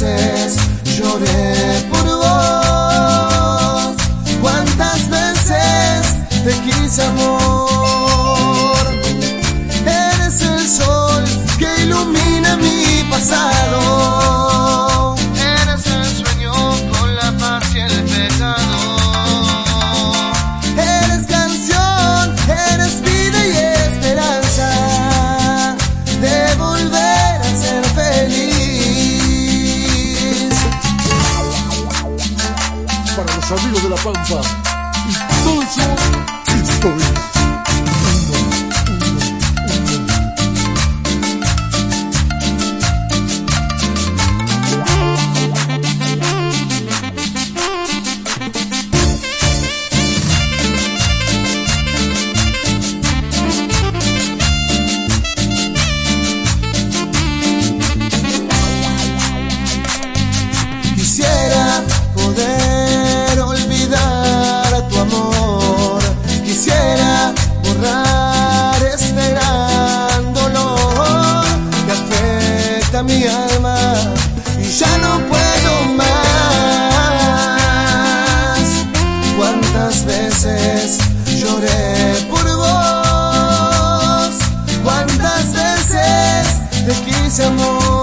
veces lloré por vos? ¿Cuántas veces te quise amor? Eres el sol que ilumina mi pasado. amigos de La Pampa. Y todo eso estoy. Veces lloré por vos? ¿Cuántas veces te quise amor?